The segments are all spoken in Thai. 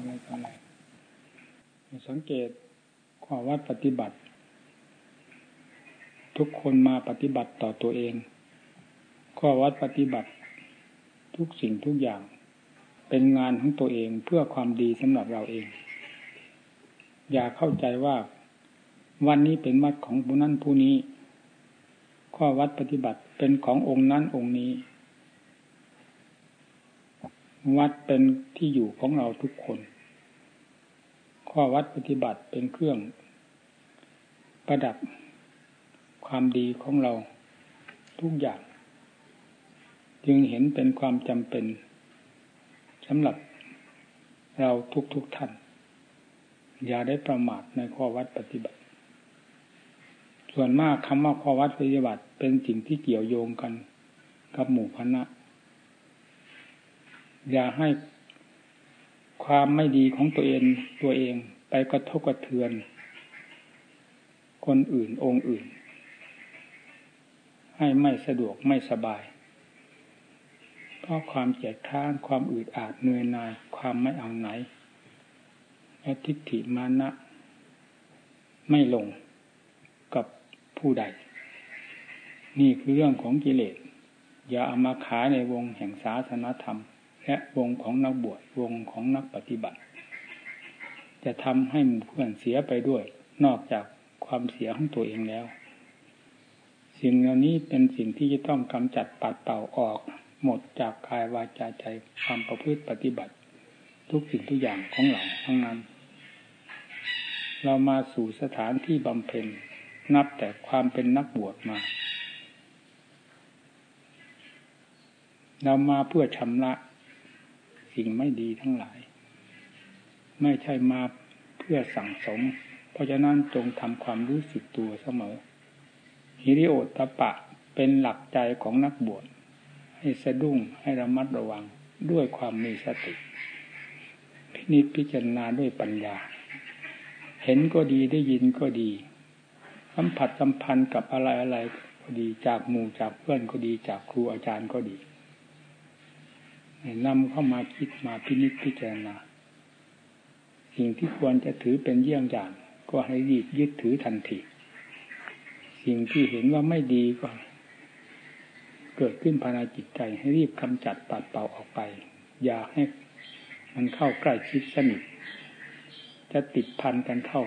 อะไรต่ออะไรสังเกตข้อวัดปฏิบัติ ทุกคนมาปฏิบัติต่อตัวเอง ข้อวัดปฏิบัติ ทุกสิ่งทุกอย่าง เป็นงานของตัวเองเพื่อความดีสำหรับเราเอง อย่าเข้าใจว่า วันนี้เป็นวัดของผู้นั้นผู้นี้ ข้อวัดปฏิบัติเป็นขององค์นั้นองค์นี้ วัดเป็นที่อยู่ของเราทุกคน ข้อวัดปฏิบัติเป็นเครื่อง ประดับความดีของเราทุกอย่าง จึงเห็นเป็นความจำเป็นสำหรับเราทุกๆทท่าน อย่าได้ประมาทในข้อวัดปฏิบัติ ส่วนมากคำว่าข้อวัดปฏิบัติเป็นสิ่งที่เกี่ยวโยงกันกับหมู่คณะอย่าให้ ความไม่ดีของตัวเองตัวเองไปกระทบกระเทือน คนอื่นองค์อื่น ให้ไม่สะดวกไม่สบายเพราะความเกียดค้านความอืดอาดเหนื่อยหน่ายความไม่เอาไหนและทิฏฐิมานะ ไม่ลงกับผู้ใด นี่คือเรื่องของกิเลส อย่าเอามาขายในวงแห่งศาสนธรรม และวงของนักบวชวงของนักปฏิบัติ จะทำให้เพื่อนเสียไปด้วย นอกจากความเสียของตัวเองแล้ว สิ่งเหล่านี้เป็นสิ่งที่จะต้องกำจัดปัดเป่าออก หมดจากกายวาจาใจความประพฤติปฏิบัติ ทุกสิ่งทุกอย่างของเราทั้งนั้น เรามาสู่สถานที่บำเพ็ญนับแต่ความเป็นนักบวชมาเรามาเพื่อชำระ สิ่งไม่ดีทั้งหลาย ไม่ใช่มาเพื่อสั่งสม เพราะฉะนั้นจงทำความรู้สึกตัวเสมอ ฮิริโอตปะเป็นหลักใจของนักบวชให้สะดุ้งให้ระมัดระวังด้วยความมีสติ พินิจพิจารณาด้วยปัญญา เห็นก็ดีได้ยินก็ดีสัมผัสสัมพันธ์กับอะไรอะไรก็ดีจากหมู่จากเพื่อนก็ดีจากครูอาจารย์ก็ดี นำเข้ามาคิดมาพินิจพิจารณาสิ่งที่ควรจะถือเป็นเยี่ยงอย่าง ก็ให้รีบยึดถือทันที สิ่งที่เห็นว่าไม่ดีก็ เกิดขึ้นภายในจิตใจให้รีบกำจัดปัดเป่าออกไป อย่าให้มันเข้าใกล้ชิดสนิทจะติดพันกันเข้า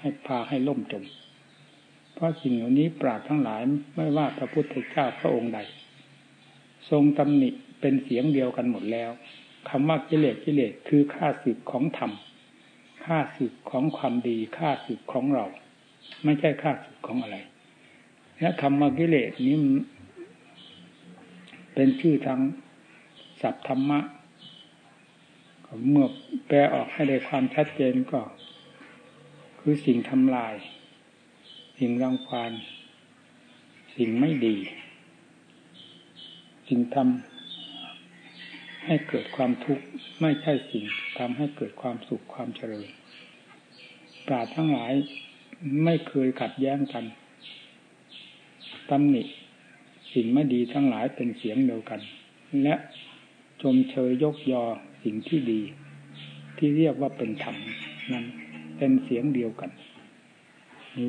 ให้พาให้ล่มจม เพราะสิ่งเหล่านี้ปราดทั้งหลายไม่ว่าพระพุทธเจ้าพระองค์ใด ทรงตำหนิ เป็นเสียงเดียวกันหมดแล้วคำว่ากิเลสกิเลสคือค่าสึกของธรรมค่าสึกของความดีค่าสึกของเรา ไม่ใช่ค่าสึกของอะไรและคำว่ากิเลสนี้เป็นชื่อทางศัพท์ธรรมะเมื่อแปลออกให้ได้ความชัดเจนก็ คือสิ่งทำลาย สิ่งรังควานสิ่งไม่ดี สิ่งทำ ให้เกิดความทุกข์ไม่ใช่สิ่งทำให้เกิดความสุขความเจริญ ปราดทั้งหลายไม่เคยขัดแย้งกันตำหนิสิ่งไม่ดีทั้งหลายเป็นเสียงเดียวกัน และชมเชยยกยอสิ่งที่ดี ที่เรียกว่าเป็นธรรมนั้นเป็นเสียงเดียวกัน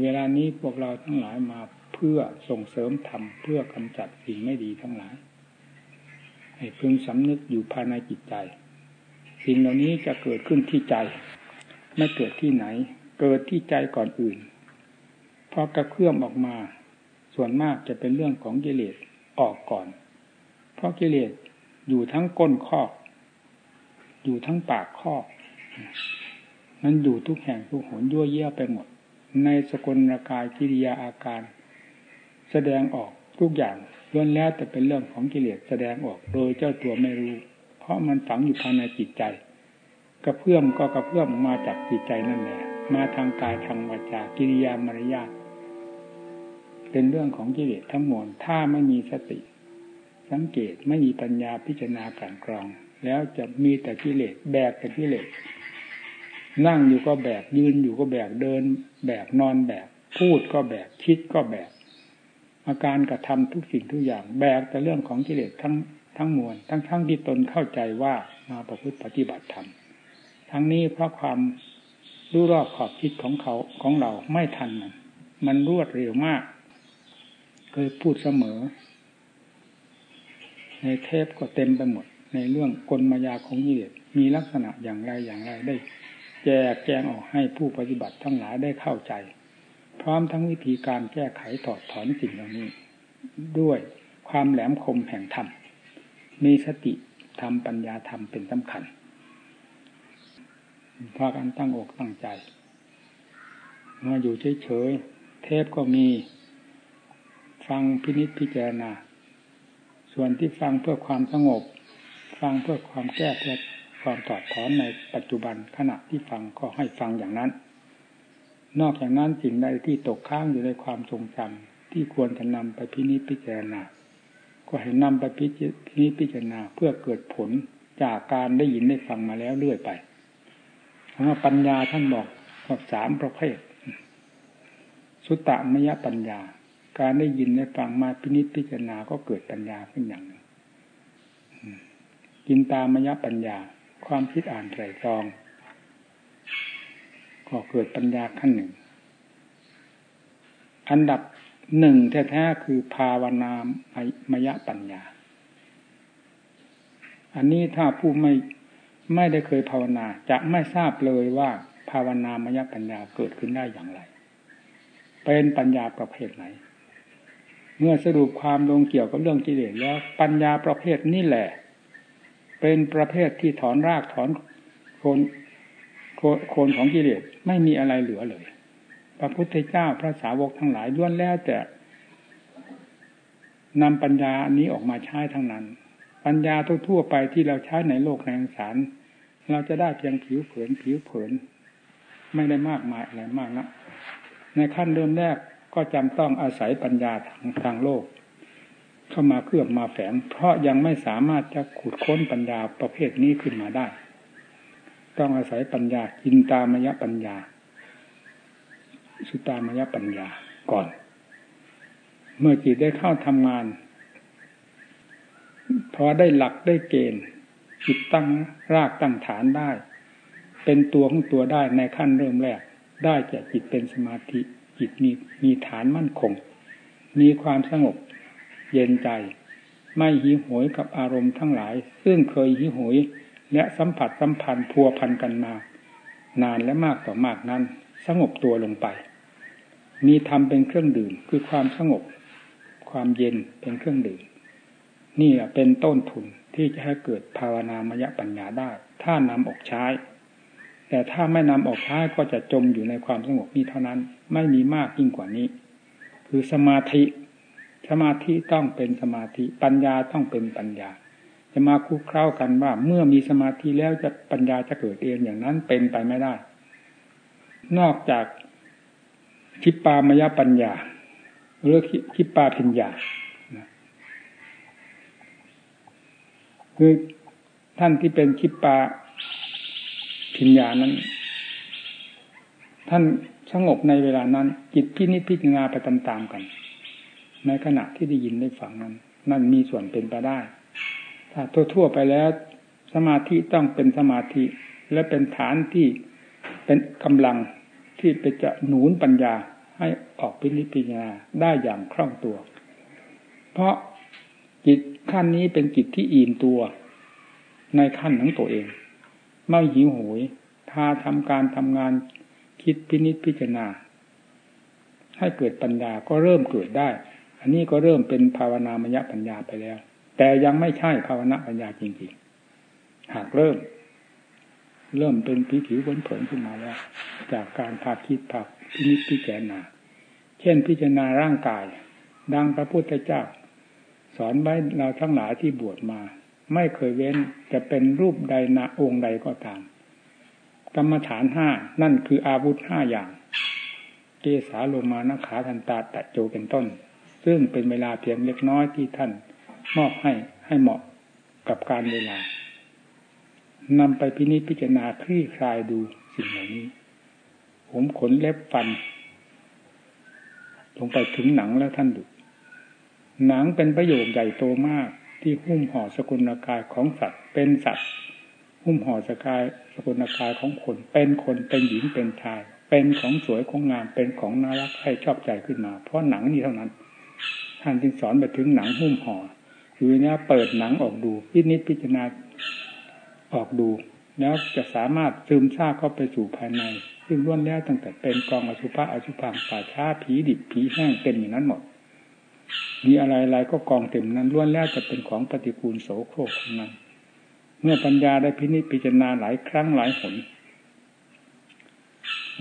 เวลานี้พวกเราทั้งหลายมาเพื่อส่งเสริมธรรมเพื่อกำจัดสิ่งไม่ดีทั้งหลาย ให้พึงสำนึกอยู่ภายในจิตใจ สิ่งเหล่านี้จะเกิดขึ้นที่ใจ ไม่เกิดที่ไหน เกิดที่ใจก่อนอื่นพอกระเพื่อมออกมา ส่วนมากจะเป็นเรื่องของกิเลสออกก่อน เพราะกิเลสอยู่ทั้งก้นคอก อยู่ทั้งปากคอกนั้นอยู่ทุกแห่งทุกหนยั่วเยี่ยไปหมด ในสกลกายกิริยาอาการ แสดงออกทุกอย่าง ล้วนแล้วแต่เป็นเรื่องของกิเลสแสดงออก โดยเจ้าตัวไม่รู้ เพราะมันฝังอยู่ภายในจิตใจ กระเพื่อมก็กระเพื่อมมาจากจิตใจนั่นแหละมาทางกายทางวาจากิริยามารยาทเป็นเรื่องของกิเลสทั้งมวลถ้าไม่มีสติ สังเกตไม่มีปัญญาพิจารณาการกรอง แล้วจะมีแต่กิเลสแบกแต่กิเลสนั่งอยู่ก็แบกยืนอยู่ก็แบกเดิน แบกนอนแบกพูดก็แบกคิดก็แบก อาการกระทำทุกสิ่งทุกอย่าง แบกแต่เรื่องของกิเลสทั้งทั้งมวลทั้งทั้งที่ตนเข้าใจว่ามาประพฤติปฏิบัติธรรมทั้งนี้เพราะความรู้รอบขอบคิดของเขาของเราไม่ทันมันมันรวดเร็วมาก เคยพูดเสมอ ในเทปก็เต็มไปหมด ในเรื่องกลมายาของยิเลสมีลักษณะอย่างไรอย่างไรได้ แจกแจงออกให้ผู้ปฏิบัติทั้งหลายได้เข้าใจ ร้อมทั้งวิธีการแก้ไขถอดถอนสิ่งเหล่านี้ ด้วยความแหลมคมแห่งธรรมมีสติธรรมปัญญาธรรมเป็นสำคัญพากันตั้งอกตั้งใจมาอยู่เฉยๆเทพก็มีฟังพินิจพิจารณา ส่วนที่ฟังเพื่อความสงบ ฟังเพื่อความแก้เพื่อความถอดถอนในปัจจุบันขณะที่ฟังก็ให้ฟังอย่างนั้น นอกจากนั้นสิ่งใดที่ตกค้างอยู่ในความทรงจำที่ควรจะนำไปพินิจพิจารณา ก็ให้นำไปพินิจพิจารณาเพื่อเกิดผลจากการได้ยินได้ฟังมาแล้วเรื่อยไปว่าปัญญาท่านบอกว่าสามประเภท สุตตมยปัญญา การได้ยินได้ฟังมาพินิจพิจารณาก็เกิดปัญญาขึ้นอย่างหนึ่งกินตามยปัญญา ความคิดอ่านไตรตรอง ก็เกิดปัญญาขั้นหนึ่ง อันดับหนึ่งแท้ๆคือภาวนามยปัญญา อันนี้ถ้าผู้ไม่ไม่ได้เคยภาวนา จะไม่ทราบเลยว่าภาวนามยปัญญาเกิดขึ้นได้อย่างไร เป็นปัญญาประเภทไหน เมื่อสรุปความลงเกี่ยวกับเรื่องกิเลสแล้วปัญญาประเภทนี่แหละ เป็นประเภทที่ถอนรากถอนโคน โคนของกิเลสไม่มีอะไรเหลือเลย พระพุทธเจ้าพระสาวกทั้งหลายล้วนแล้วแต่นำปัญญาอันนี้ออกมาใช้ทั้งนั้น ปัญญาทั่วๆไปที่เราใช้ในโลกในสาร เราจะได้เพียงผิวเผินผิวเผิน ไม่ได้มากมายอะไรมากนะในขั้นเริ่มแรกก็จำต้องอาศัยปัญญาทางทางโลก เข้ามาเคลือบมาแฝง เพราะยังไม่สามารถจะขุดค้นปัญญาประเภทนี้ขึ้นมาได้ ต้องอาศัยปัญญาจินตามยปัญญา สุตามยปัญญาก่อน เมื่อจิตได้เข้าทำงานพอได้หลักได้เกณฑ์จิตตั้งรากตั้งฐานได้ เป็นตัวของตัวได้ในขั้นเริ่มแรก ได้แก่จิตเป็นสมาธิ จิตมีมีฐานมั่นคง มีความสงบ เย็นใจ ไม่หิวโหยกับอารมณ์ทั้งหลาย ซึ่งเคยหิวโหย และสัมผัสสัมพันธ์พัวพันกันมา นานและมากต่อมากนั้น สงบตัวลงไป มีธรรมเป็นเครื่องดื่มคือความสงบ ความเย็นเป็นเครื่องดื่มนี่เป็นต้นทุนที่จะให้เกิดภาวนามยปัญญาได้ ถ้านำออกใช้ แต่ถ้าไม่นำออกใช้ก็จะจมอยู่ในความสงบนี้เท่านั้น ไม่มีมากยิ่งกว่านี้ คือสมาธิ สมาธิต้องเป็นสมาธิ ปัญญาต้องเป็นปัญญา จะมาคุกเข้ากันว่า เมื่อมีสมาธิแล้วจะปัญญาจะเกิดเองอย่างนั้นเป็นไปไม่ได้ นอกจากคิปามยปัญญาหรือคิปาพิญญาคือท่านที่เป็นคิปปาพิญญานั้น ท่านสงบในเวลานั้น จิตพินิจพิจารณาไปตามๆกัน ในขณะที่ได้ยินได้ฟังนั้น นั่นมีส่วนเป็นไปได้ ถ้าทั่วๆไปแล้ว สมาธิต้องเป็นสมาธิและเป็นฐานที่เป็นกำลังที่ไปจะหนุนปัญญาให้ออกพินิจพิจารณาได้อย่างคล่องตัว เพราะจิตขั้นนี้เป็นจิตที่อิ่มตัว ในขั้นของตัวเอง ไม่หิวโหยพาทำการทำงานคิดพินิจพิจารณา ให้เกิดปัญญาก็เริ่มเกิดได้ อันนี้ก็เริ่มเป็นภาวนามยปัญญาไปแล้ว แต่ยังไม่ใช่ภาวนาปัญญาจริงๆ หากเริ่ม เริ่มเป็นผิวผิวผลผลขึ้นมาแล้ว จากการพาคคิดผักพินิจพิจารณา เช่นพิจารณาร่างกาย ดังพระพุทธเจ้า สอนไว้เราทั้งหลายที่บวชมา ไม่เคยเว้นจะเป็นรูปใดนาองค์ใดก็ตาม กรรมฐานห้านั่นคืออาวุธห้าอย่างเกสาโลมานาขาทันตาตะโจเป็นต้น ซึ่งเป็นเวลาเพียงเล็กน้อยที่ท่าน มอบให้ให้เหมาะกับการเวลานำไปพินิจพิจารณาคลี่คลายดูสิ่งเหล่านี้ ผมขนเล็บฟัน ลงไปถึงหนังแล้วท่านดูหนังเป็นประโยชน์ใหญ่โตมากที่หุ้มห่อสกุลกายของสัตว์เป็นสัตว์ หุ้มห่อสกายสกุลกายของคน เป็นคนเป็นหญิงเป็นชาย เป็นของสวยของงามเป็นของน่ารักให้ชอบใจขึ้นมา เพราะหนังนี้เท่านั้น ท่านจึงสอนไปถึงหนังหุ้มห่อ คือเนี้ยเปิดหนังออกดูพินิจพิจารณาออกดู แล้วจะสามารถซึมซาบเข้าไปสู่ภายใน ซึ่งล้วนแล้วตั้งแต่เป็นกองอสุภะอสุพังป่าช้าผีดิบผีแห้งเต็มอย่างนั้นหมดมีอะไรอะไรก็กองเต็มนั้นล้วนแล้วจะเป็นของปฏิกูลโสโครกนั้นเมื่อปัญญาได้พินิจพิจารณาหลายครั้งหลายหน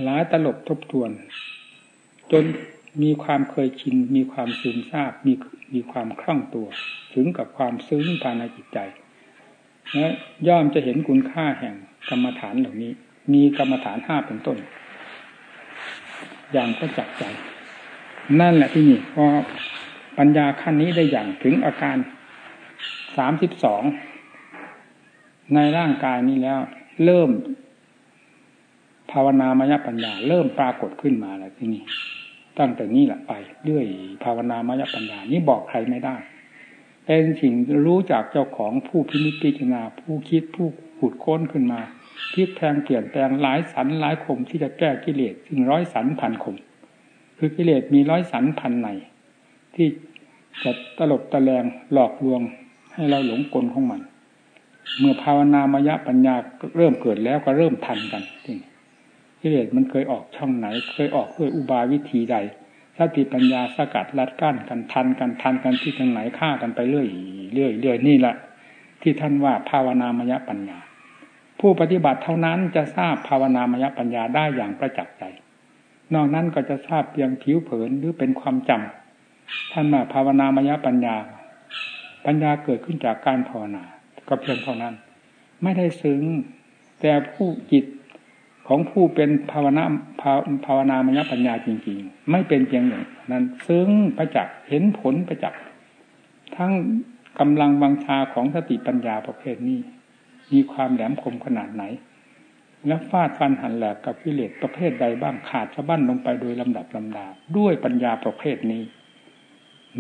หลายตลบทบทวน จนมีความเคยชิน มีความซึมซาบมีมีความคล่องตัว ถึงกับความซึ้งภายในจิตใจและย่อมจะเห็นคุณค่าแห่งกรรมฐานเหล่านี้ มีกรรมฐานห้าเป็นต้น อย่างก็จับใจ นั่นแหละที่นี่พอปัญญาขั้นนี้ได้อย่างถึงอาการสามสิบสองในร่างกายนี้แล้ว เริ่ม ภาวนามยปัญญา เริ่มปรากฏขึ้นมาแล้วที่นี่ตั้งแต่นี้แหละไปเรื่อยภาวนามยปัญญานี้บอกใครไม่ได้ เป็นสิ่งรู้จากเจ้าของผู้พินิจพิจารณาผู้คิดผู้ขุดค้นขึ้นมาพิกแทงเปลี่ยนแปลงหลายสันหลายคมที่จะแก้กิเลสถึงร้อยสันพันคม คือกิเลสมีร้อยสันพันในที่จะตลบตะแลงหลอกลวงให้เราหลงกลของมัน เมื่อภาวนามยปัญญาเริ่มเกิดแล้วก็เริ่มทันกันที่กิเลสมันเคยออกช่องไหน เคยออกด้วยอุบายวิธีใด สติปัญญาสกัดรัดกั้นกันทันกันทันกันที่ทางไหนฆ่ากันไปเรื่อยเรื่อยเรื่อยนี่แหละที่ท่านว่าภาวนามยปัญญา ผู้ปฏิบัติเท่านั้นจะทราบภาวนามยปัญญาได้อย่างประจักษ์ใจ นอกนั้นก็จะทราบเพียงผิวเผินหรือเป็นความจำท่านว่าภาวนามยปัญญา ปัญญาเกิดขึ้นจากการภาวนา ก็เพียงเท่านั้น ไม่ได้ซึ้งแต่ผู้จิต ของผู้เป็นภาวนาภาวนามยปัญญาจริง ๆ ไม่เป็นเพียงอย่างนั้น ซึ่งประจักษ์เห็นผลประจักษ์ทั้งกำลังบังชาของสติปัญญาประเภทนี้ มีความแหลมคมขนาดไหน และฟาดฟันหันแหลกกับกิเลสประเภทใดบ้างขาดสะบั้นลงไปโดยลำดับลำดาด้วยปัญญาประเภทนี้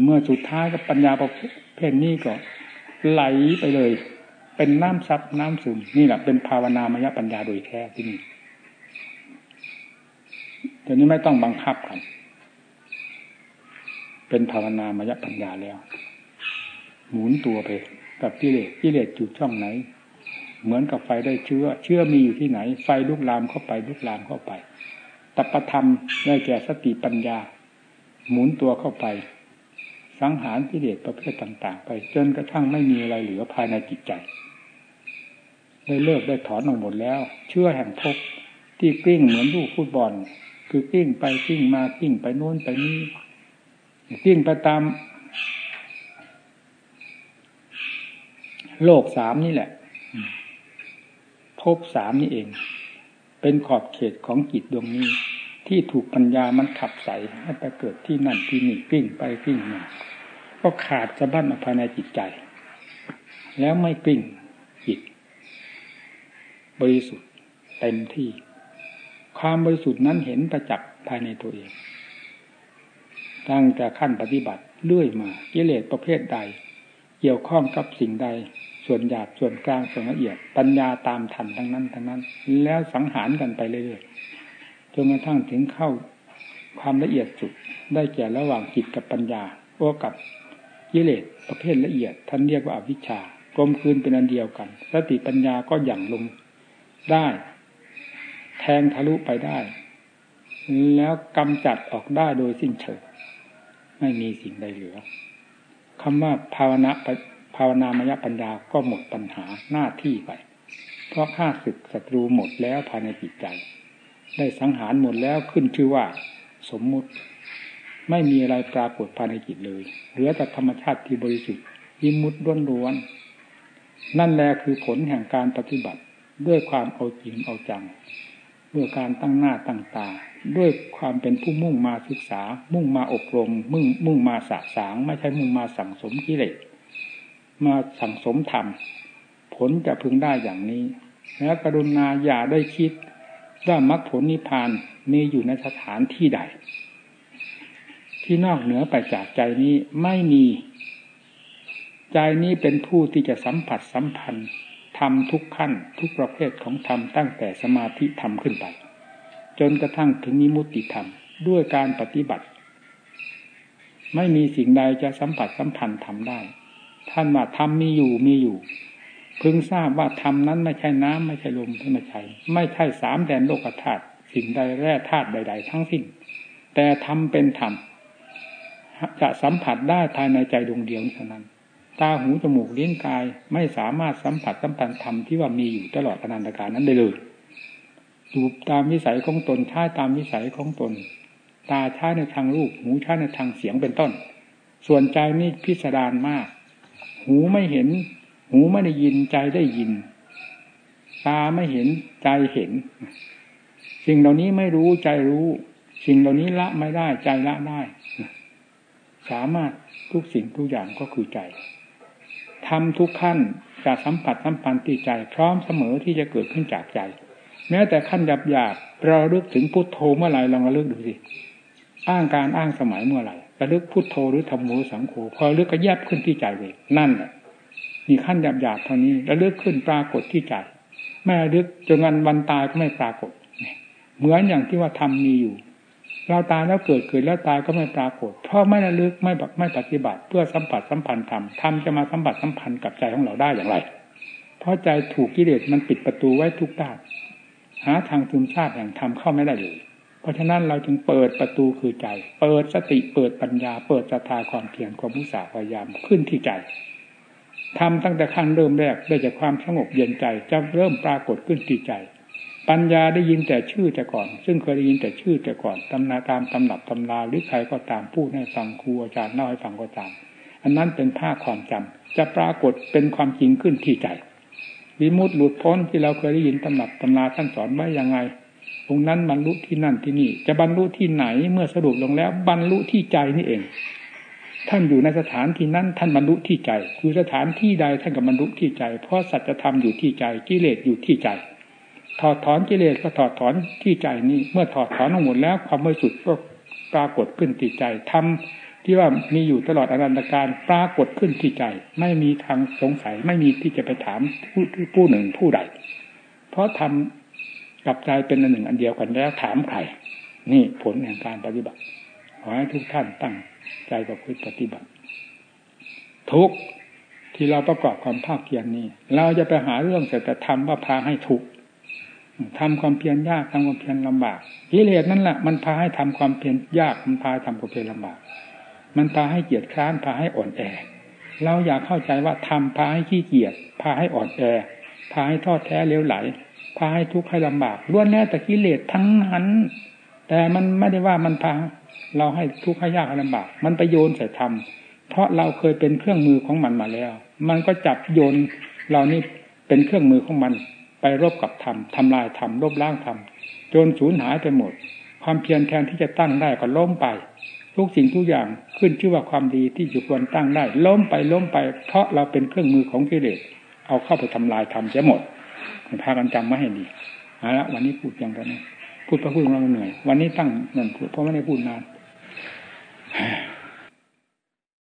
เมื่อสุดท้ายกับปัญญาประเภทนี้ก็ไหลไปเลย เป็นน้ำซับน้ำซึมนี่แหละเป็นภาวนามยปัญญาโดยแท้ที่นี่ เดี๋ยวนี้ไม่ต้องบังคับกัน เป็นภาวนามยปัญญาแล้ว หมุนตัวไปกับกิเลสกิเลสจุดช่องไหน เหมือนกับไฟได้เชื้อ เชื้อมีอยู่ที่ไหน ไฟลุกลามเข้าไปลุกลามเข้าไปตปธรรมได้แก่สติปัญญา หมุนตัวเข้าไป สังหารกิเลสประเภทต่าง ๆ ไป จนกระทั่งไม่มีอะไรเหลือภายในจิตใจ ได้เลิกได้ถอนออกหมดแล้ว เชื่อแห่งภพที่กลิ้งเหมือนลูกฟุตบอล คือกิ้งไปกิ้งมากิ้งไปโน้นไปนี้กิ้งไปตาม โลกสามนี่แหละพบสามนี่เอง เป็นขอบเขตของจิตดวงนี้ ที่ถูกปัญญามันขับใส่ให้ไปเกิดที่นั่นที่นี่กิ้งไปกิ้งมาก็ขาดสะบั้นอภายในจิตใจ แล้วไม่กิ้งจิต บริสุทธิ์เต็มที่ ความบริสุทธิ์นั้นเห็นประจักษ์ภายในตัวเอง ตั้งแต่ขั้นปฏิบัติเรื่อยมากิเลสประเภทใด เกี่ยวข้องกับสิ่งใด ส่วนหยาบส่วนกลางส่วนละเอียด ปัญญาตามทันทั้งนั้นทั้งนั้น แล้วสังหารกันไปเรื่อยๆจนกระทั่งถึงเข้าความละเอียดสุดได้แก่ระหว่างจิตกับปัญญาโอ้กับกิเลสประเภทละเอียด ท่านเรียกว่าอวิชชากลมคืนเป็นอันเดียวกัน สติปัญญาก็หยั่งลงได้ งทะลุไปได้ แล้วกำจัดออกได้โดยสิ้นเชิงไม่มีสิ่งใดเหลือคำว่าภาวนาภาวนามยปัญญาก็หมดปัญหาหน้าที่ไป เพราะข้าศึกศัตรูหมดแล้วภายในจิตใจ ได้สังหารหมดแล้วขึ้นชื่อว่า สมมุติ ไม่มีอะไรปรากฏภายในจิตเลย เหลือแต่ธรรมชาติที่บริสุทธิ์ยิมุดล้วนๆนั่นแหละคือผลแห่งการปฏิบัติด้วยความเอาจริงเอาจัง ด้วยการตั้งหน้าตั้งตา ด้วยความเป็นผู้มุ่งมาศึกษา มุ่งมาอบรม มุ่งมุ่งมาสะสาง ไม่ใช่มุ่งมาสั่งสมกิเลสมาสั่งสมธรรม ผลจะพึงได้อย่างนี้ แล้วกรุณาอย่าได้คิดว่ามรรคผลนิพพานมีอยู่ในสถานที่ใด ที่นอกเหนือไปจากใจนี้ไม่มี ใจนี้เป็นผู้ที่จะสัมผัสสัมพันธ์ ทำทุกขั้น ทุกประเภทของธรรมตั้งแต่สมาธิธรรมขึ้นไป จนกระทั่งถึงนิมุติธรรมด้วยการปฏิบัติ ไม่มีสิ่งใดจะสัมผัสสัมพันธ์ทำได้ ท่านว่าธรรมมีอยู่มีอยู่พึงทราบว่าธรรมนั้นไม่ใช่น้ำไม่ใช่ลมไม่ใช่ไม่ใช่สามแดนโลกธาตุสิ่งใดแร่ธาตุใด ๆ ทั้งสิ้น แต่ธรรมเป็นธรรมจะสัมผัสได้ภายในใจดวงเดียวเท่านั้น ตาหูจมูกลิ้นกายไม่สามารถสัมผัสสัมพันธ์ธรรมที่ว่ามีอยู่ตลอดอนันตการนั้นได้เลยดูตามวิสัยของตนใช้ตามวิสัยของตน ตาใช้ในทางรูปหูใช้ในทางเสียงเป็นต้น ส่วนใจนี่พิสดารมาก หูไม่เห็น หูไม่ได้ยินใจได้ยิน ตาไม่เห็นใจเห็น สิ่งเหล่านี้ไม่รู้ใจรู้ สิ่งเหล่านี้ละไม่ได้ใจละได้ สามารถทุกสิ่งทุกอย่างก็คือใจ ทำทุกขั้นจะสัมผัสสัมพันธ์ที่ใจ พร้อมเสมอที่จะเกิดขึ้นจากใจ แม้แต่ขั้นหยาบหยาบเราเลือกถึงพุทโธเมื่อไหร่ลองระลึกดูสิอ้างการอ้างสมัยเมื่อไหร่ระลึกพุทโธหรือธรรมโมสังโฆพอเลือกก็แยบขึ้นที่ใจเลยนั่นแหละมีขั้นหยาบหยาบเท่านี้ระลึกขึ้นปรากฏที่ใจแม่ลึกจนวันวันตายก็ไม่ปรากฏเหมือนอย่างที่ว่าธรรมมีอยู่ เราตายแล้วเกิดเกิดแล้วตายก็ไม่ปรากฏ เพราะไม่ระลึกไม่แบบไม่ปฏิบัติ เพื่อสัมผัสสัมพันธ์ธรรมธรรมจะมาสัมผัสสัมพันธ์กับใจของเราได้อย่างไร เพราะใจถูกกิเลสมันปิดประตูไว้ทุกด้านหาทางซึมซาบแห่งธรรมเข้าไม่ได้เลย เพราะฉะนั้นเราจึงเปิดประตูคือใจ เปิดสติเปิดปัญญา เปิดศรัทธาความเพียรความมุสาพยายามขึ้นที่ใจทำตั้งแต่ขั้นเริ่มแรกได้จากความสงบเย็นใจจะเริ่มปรากฏขึ้นที่ใจ ปัญญาได้ยินแต่ชื่อแต่ก่อน ซึ่งเคยได้ยินแต่ชื่อแต่ก่อนตำนาตามตำหนับตำราหรือใครก็ตามพูดให้ฟังครูอาจารย์เล่าให้ฟังก็ตาม อันนั้นเป็นภาคความจำจะปรากฏเป็นความจริงขึ้นที่ใจวิมุตต์หลุดพ้นที่เราเคยได้ยินตำหนับตำราท่านสอนไว้ยังไงตรงนั้นบรรลุที่นั่นที่นี่ จะบรรลุที่ไหนเมื่อสรุปลงแล้วบรรลุที่ใจนี่เอง ท่านอยู่ในสถานที่นั้นท่านบรรลุที่ใจคือสถานที่ใดท่านกับบรรลุที่ใจ เพราะสัจธรรมอยู่ที่ใจกิเลสอยู่ที่ใจ ถอดถอนกิเลสก็ถอดถอนที่ใจนี้ เมื่อถอดถอนทั้งหมดแล้วความบริสุทธิ์ก็ปรากฏขึ้นที่ใจทำที่ว่ามีอยู่ตลอดอนันตการปรากฏขึ้นที่ใจ ไม่มีทางสงสัยไม่มีที่จะไปถามผู้ผู้หนึ่งผู้ใด เพราะทำกับใจเป็นอันหนึ่งอันเดียวกันแล้วถามใครนี่ผลแห่งการปฏิบัติขอให้ทุกท่านตั้งใจกับพืปฏิบัติ ทุกที่เราประกอบความภาคเพียรนี้ เราจะไปหาเรื่องเสแต่ธรรมว่าพาให้ทุกข์ ทำความเพียรยากทำความเพียรลำบากกิเลสนั่นแหละมันพาให้ทำความเพียรยากมันพาทำความเพียรลำบาก มันพาให้เกียจคร้านพาให้อ่อนแอ เราอยากเข้าใจว่าทำพาให้ขี้เกียจพาให้อ่อนแอ พาให้ทอดแท้เลี้ยวไหล พาให้ทุกข์ให้ลำบากล้วนแล้วแต่กิเลสทั้งนั้นแต่มันไม่ได้ว่ามันพาเราให้ทุกข์ให้ยากให้ลำบาก มันไปโยนใส่ธรรมเพราะเราเคยเป็นเครื่องมือของมันมาแล้ว มันก็จับโยนเรานี่เป็นเครื่องมือของมัน ไปรบกับธรรมทำลายธรรมลบล้างธรรมจนสูญหายไปหมด ความเพียรแทนที่จะตั้งได้ก็ล้มไป ทุกสิ่งทุกอย่างขึ้นชื่อว่าความดีที่อยู่ควรตั้งได้ ล้มไปล้มไป เพราะเราเป็นเครื่องมือของกิเลสเอาเข้าไปทำลายธรรมเสียหมดพากันจำไม่ให้ดีเอาละวันนี้พูดอย่างนี้พูดพระพูดของเราเหนื่อย วันนี้ตั้งนั่นพูดเพราะไม่ได้พูดนาน